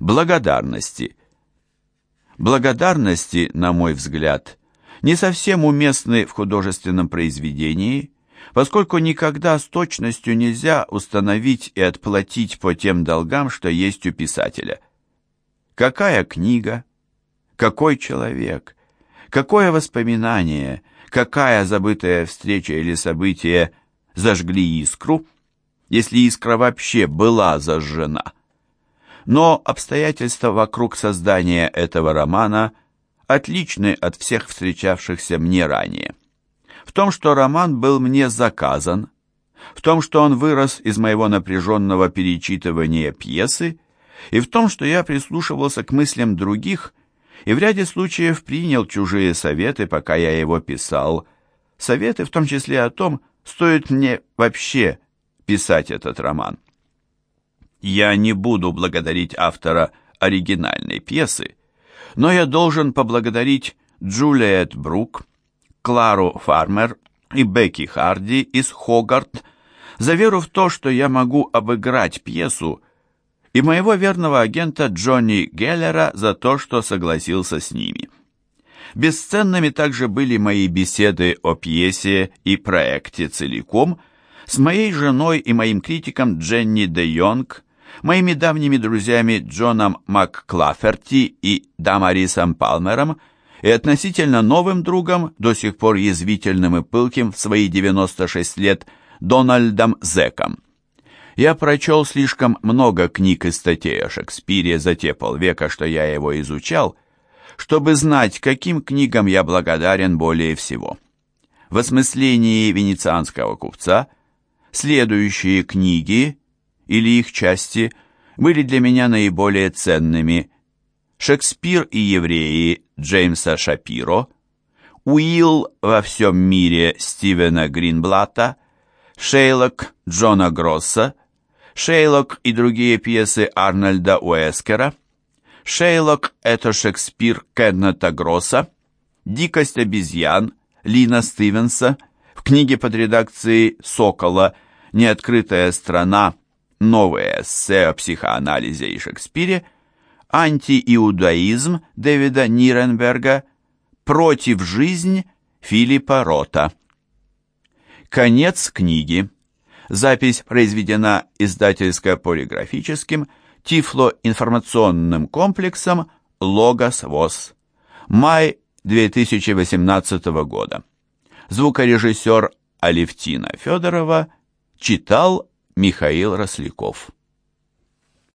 Благодарности. Благодарности, на мой взгляд, не совсем уместны в художественном произведении, поскольку никогда с точностью нельзя установить и отплатить по тем долгам, что есть у писателя. Какая книга, какой человек, какое воспоминание, какая забытая встреча или событие зажгли искру, если искра вообще была зажжена. Но обстоятельства вокруг создания этого романа отличны от всех встречавшихся мне ранее. В том, что роман был мне заказан, в том, что он вырос из моего напряженного перечитывания пьесы, и в том, что я прислушивался к мыслям других и в ряде случаев принял чужие советы, пока я его писал, советы в том числе о том, стоит мне вообще писать этот роман. Я не буду благодарить автора оригинальной пьесы, но я должен поблагодарить Джулиет Брук, Клару Фармер и Бекки Харди из Хогарт за веру в то, что я могу обыграть пьесу, и моего верного агента Джонни Геллера за то, что согласился с ними. Бесценными также были мои беседы о пьесе и проекте целиком с моей женой и моим критиком Дженни де Йонг, моими давними друзьями Джоном МакКлаферти и Дамарисом Палмером и относительно новым другом, до сих пор язвительным и пылким в свои 96 лет, Дональдом Зеком. Я прочел слишком много книг и статей о Шекспире за те полвека, что я его изучал, чтобы знать, каким книгам я благодарен более всего. В осмыслении венецианского купца следующие книги или их части были для меня наиболее ценными. «Шекспир и евреи» Джеймса Шапиро, «Уилл во всем мире» Стивена Гринблата, «Шейлок» Джона Гросса, «Шейлок» и другие пьесы Арнольда Уэскера, «Шейлок» — это Шекспир Кеннета Гросса, «Дикость обезьян» Лина Стивенса, в книге под редакцией «Сокола» «Неоткрытая страна» новое эссе о психоанализе и Шекспире, антииудаизм Дэвида Ниренберга, против жизнь Филиппа Рота. Конец книги. Запись произведена издательско-полиграфическим тифлоинформационным комплексом «Логос ВОЗ». Май 2018 года. Звукорежиссер Алевтина Федорова читал Михаил Росляков